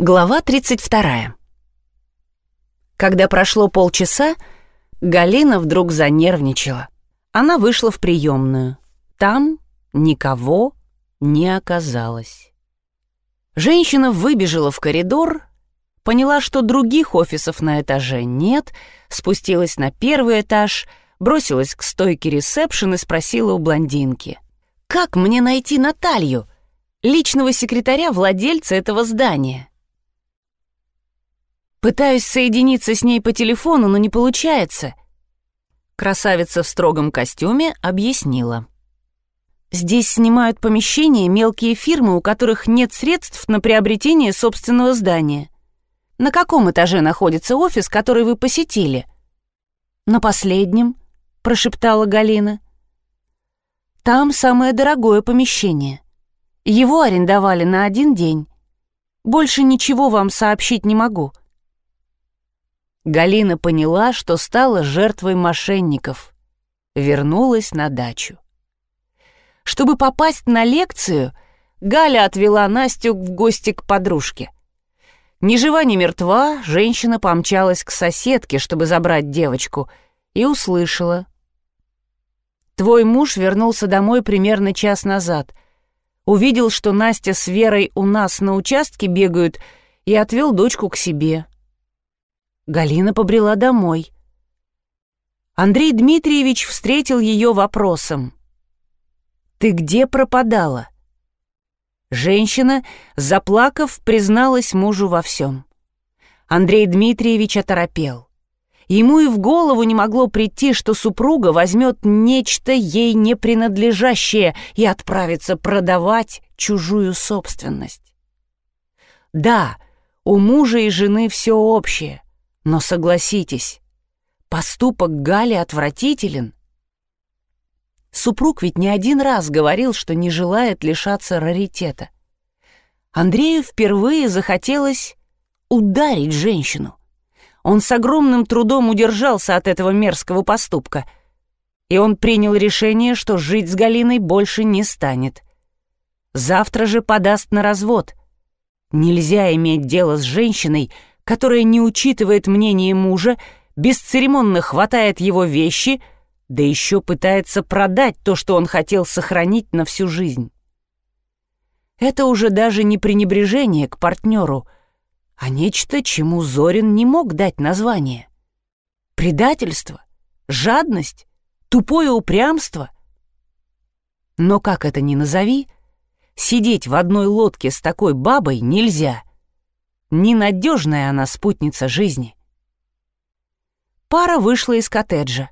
Глава 32. Когда прошло полчаса, Галина вдруг занервничала. Она вышла в приемную. Там никого не оказалось. Женщина выбежала в коридор, поняла, что других офисов на этаже нет, спустилась на первый этаж, бросилась к стойке ресепшн и спросила у блондинки. «Как мне найти Наталью, личного секретаря владельца этого здания?» Пытаюсь соединиться с ней по телефону, но не получается. Красавица в строгом костюме объяснила. Здесь снимают помещения мелкие фирмы, у которых нет средств на приобретение собственного здания. На каком этаже находится офис, который вы посетили? На последнем, прошептала Галина. Там самое дорогое помещение. Его арендовали на один день. Больше ничего вам сообщить не могу. Галина поняла, что стала жертвой мошенников. Вернулась на дачу. Чтобы попасть на лекцию, Галя отвела Настю в гости к подружке. Ни жива, ни мертва, женщина помчалась к соседке, чтобы забрать девочку, и услышала. «Твой муж вернулся домой примерно час назад. Увидел, что Настя с Верой у нас на участке бегают, и отвел дочку к себе. Галина побрела домой. Андрей Дмитриевич встретил ее вопросом. «Ты где пропадала?» Женщина, заплакав, призналась мужу во всем. Андрей Дмитриевич оторопел. Ему и в голову не могло прийти, что супруга возьмет нечто ей не принадлежащее и отправится продавать чужую собственность. Да, у мужа и жены все общее — но согласитесь, поступок Гали отвратителен. Супруг ведь не один раз говорил, что не желает лишаться раритета. Андрею впервые захотелось ударить женщину. Он с огромным трудом удержался от этого мерзкого поступка, и он принял решение, что жить с Галиной больше не станет. Завтра же подаст на развод. Нельзя иметь дело с женщиной, которая не учитывает мнение мужа, бесцеремонно хватает его вещи, да еще пытается продать то, что он хотел сохранить на всю жизнь. Это уже даже не пренебрежение к партнеру, а нечто, чему Зорин не мог дать название. Предательство, жадность, тупое упрямство. Но как это ни назови, сидеть в одной лодке с такой бабой нельзя — Ненадежная она спутница жизни. Пара вышла из коттеджа.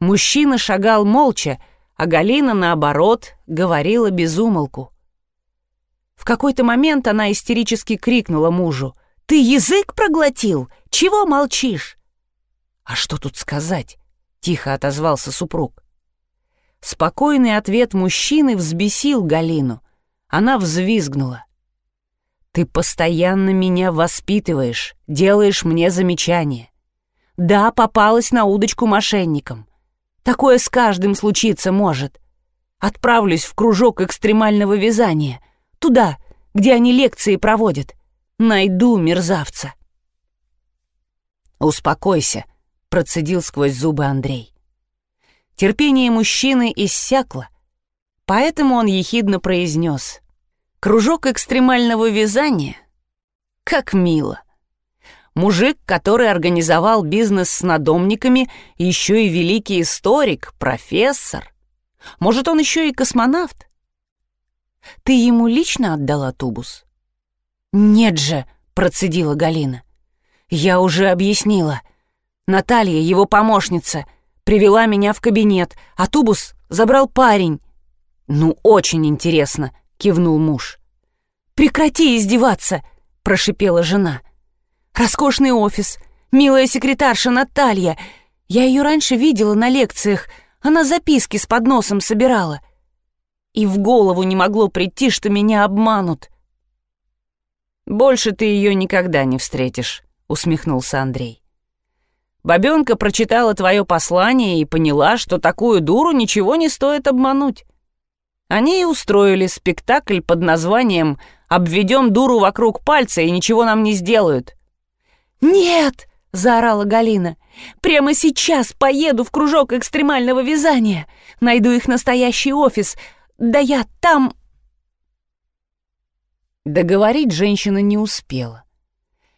Мужчина шагал молча, а Галина, наоборот, говорила без умолку. В какой-то момент она истерически крикнула мужу. «Ты язык проглотил? Чего молчишь?» «А что тут сказать?» — тихо отозвался супруг. Спокойный ответ мужчины взбесил Галину. Она взвизгнула. Ты постоянно меня воспитываешь, делаешь мне замечания. Да, попалась на удочку мошенникам. Такое с каждым случиться может. Отправлюсь в кружок экстремального вязания. Туда, где они лекции проводят. Найду мерзавца. «Успокойся», — процедил сквозь зубы Андрей. Терпение мужчины иссякло, поэтому он ехидно произнес — Кружок экстремального вязания? Как мило. Мужик, который организовал бизнес с надомниками, еще и великий историк, профессор. Может, он еще и космонавт? Ты ему лично отдала тубус? Нет же, процедила Галина. Я уже объяснила. Наталья, его помощница, привела меня в кабинет, а тубус забрал парень. Ну, очень интересно, — кивнул муж. «Прекрати издеваться!» — прошипела жена. «Роскошный офис, милая секретарша Наталья. Я ее раньше видела на лекциях, она записки с подносом собирала. И в голову не могло прийти, что меня обманут». «Больше ты ее никогда не встретишь», — усмехнулся Андрей. Бабенка прочитала твое послание и поняла, что такую дуру ничего не стоит обмануть. Они и устроили спектакль под названием Обведем дуру вокруг пальца, и ничего нам не сделают». «Нет!» — заорала Галина. «Прямо сейчас поеду в кружок экстремального вязания. Найду их настоящий офис. Да я там...» Договорить женщина не успела.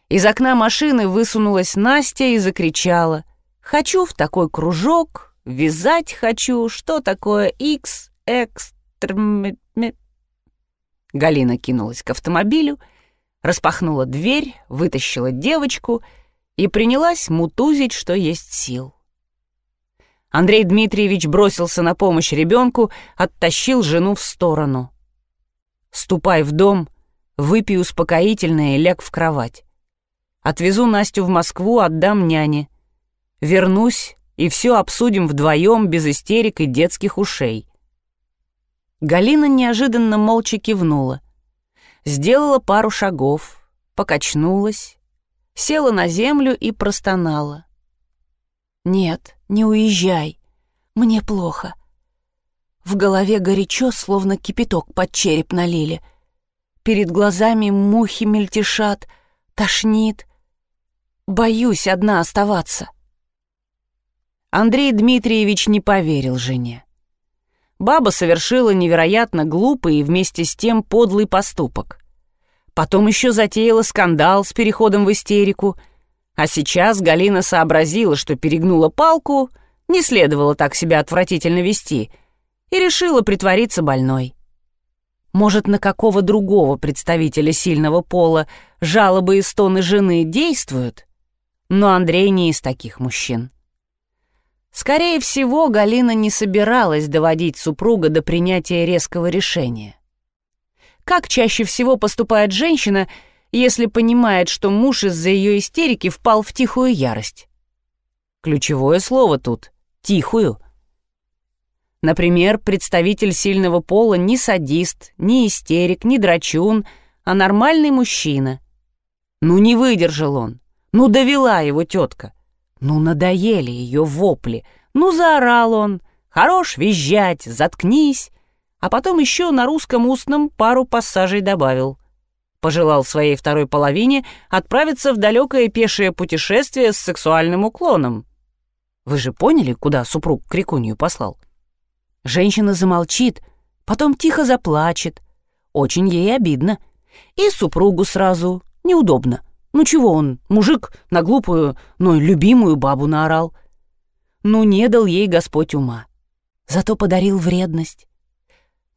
Из окна машины высунулась Настя и закричала. «Хочу в такой кружок, вязать хочу, что такое X, экстрм...» Галина кинулась к автомобилю, распахнула дверь, вытащила девочку и принялась мутузить, что есть сил. Андрей Дмитриевич бросился на помощь ребенку, оттащил жену в сторону. «Ступай в дом, выпей успокоительное и ляг в кровать. Отвезу Настю в Москву, отдам няне. Вернусь, и все обсудим вдвоем, без истерик и детских ушей». Галина неожиданно молча кивнула. Сделала пару шагов, покачнулась, села на землю и простонала. «Нет, не уезжай. Мне плохо. В голове горячо, словно кипяток под череп налили. Перед глазами мухи мельтешат, тошнит. Боюсь одна оставаться». Андрей Дмитриевич не поверил жене. Баба совершила невероятно глупый и вместе с тем подлый поступок. Потом еще затеяла скандал с переходом в истерику, а сейчас Галина сообразила, что перегнула палку, не следовало так себя отвратительно вести, и решила притвориться больной. Может, на какого другого представителя сильного пола жалобы и стоны жены действуют? Но Андрей не из таких мужчин. Скорее всего, Галина не собиралась доводить супруга до принятия резкого решения. Как чаще всего поступает женщина, если понимает, что муж из-за ее истерики впал в тихую ярость? Ключевое слово тут — «тихую». Например, представитель сильного пола не садист, не истерик, не драчун, а нормальный мужчина. Ну не выдержал он, ну довела его тетка — ну, надоели ее вопли. Ну, заорал он. Хорош визжать, заткнись. А потом еще на русском устном пару пассажей добавил. Пожелал своей второй половине отправиться в далекое пешее путешествие с сексуальным уклоном. Вы же поняли, куда супруг крикунью послал? Женщина замолчит, потом тихо заплачет. Очень ей обидно. И супругу сразу неудобно. Ну чего он, мужик, на глупую, но любимую бабу наорал? Ну не дал ей Господь ума. Зато подарил вредность.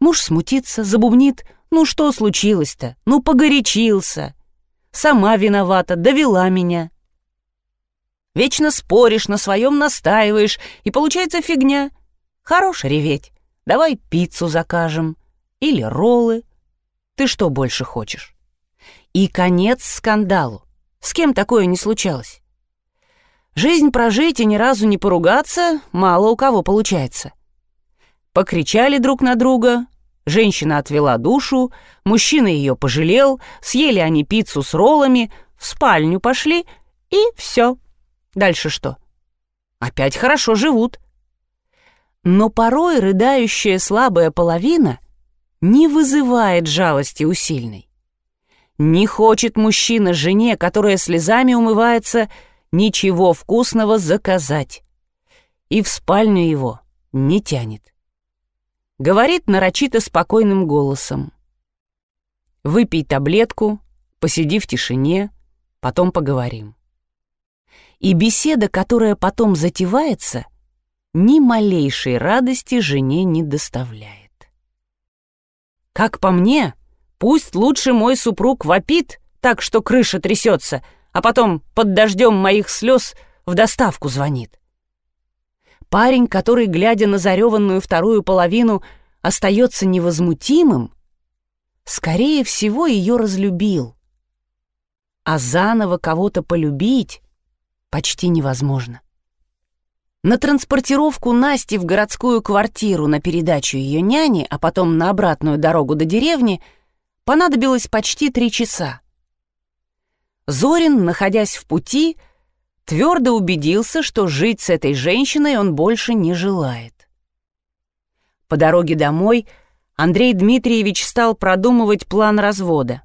Муж смутится, забубнит. Ну что случилось-то? Ну погорячился. Сама виновата, довела меня. Вечно споришь, на своем настаиваешь, и получается фигня. Хорош реветь. Давай пиццу закажем. Или роллы. Ты что больше хочешь? И конец скандалу. С кем такое не случалось? Жизнь прожить и ни разу не поругаться мало у кого получается. Покричали друг на друга, женщина отвела душу, мужчина ее пожалел, съели они пиццу с роллами, в спальню пошли, и все. Дальше что? Опять хорошо живут. Но порой рыдающая слабая половина не вызывает жалости у сильной. Не хочет мужчина жене, которая слезами умывается, ничего вкусного заказать. И в спальню его не тянет. Говорит нарочито спокойным голосом. Выпей таблетку, посиди в тишине, потом поговорим. И беседа, которая потом затевается, ни малейшей радости жене не доставляет. Как по мне, Пусть лучше мой супруг вопит так, что крыша трясется, а потом под дождем моих слез в доставку звонит. Парень, который, глядя на зареванную вторую половину, остается невозмутимым, скорее всего, ее разлюбил. А заново кого-то полюбить почти невозможно. На транспортировку Насти в городскую квартиру на передачу ее няни, а потом на обратную дорогу до деревни — понадобилось почти три часа. Зорин, находясь в пути, твердо убедился, что жить с этой женщиной он больше не желает. По дороге домой Андрей Дмитриевич стал продумывать план развода.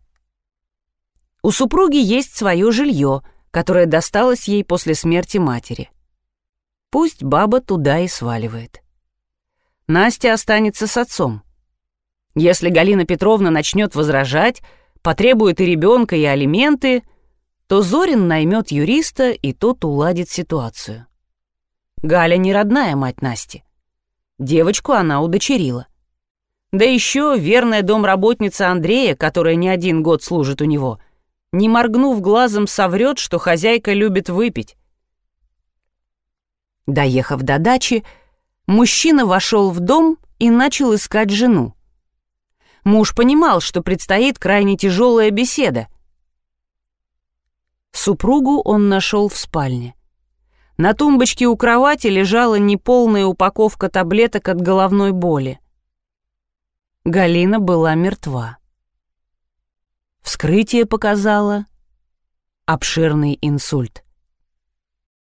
У супруги есть свое жилье, которое досталось ей после смерти матери. Пусть баба туда и сваливает. Настя останется с отцом. Если Галина Петровна начнет возражать, потребует и ребенка, и алименты, то Зорин наймет юриста, и тот уладит ситуацию. Галя не родная мать Насти. Девочку она удочерила. Да еще верная домработница Андрея, которая не один год служит у него, не моргнув глазом, соврет, что хозяйка любит выпить. Доехав до дачи, мужчина вошел в дом и начал искать жену. Муж понимал, что предстоит крайне тяжелая беседа. Супругу он нашел в спальне. На тумбочке у кровати лежала неполная упаковка таблеток от головной боли. Галина была мертва. Вскрытие показало обширный инсульт.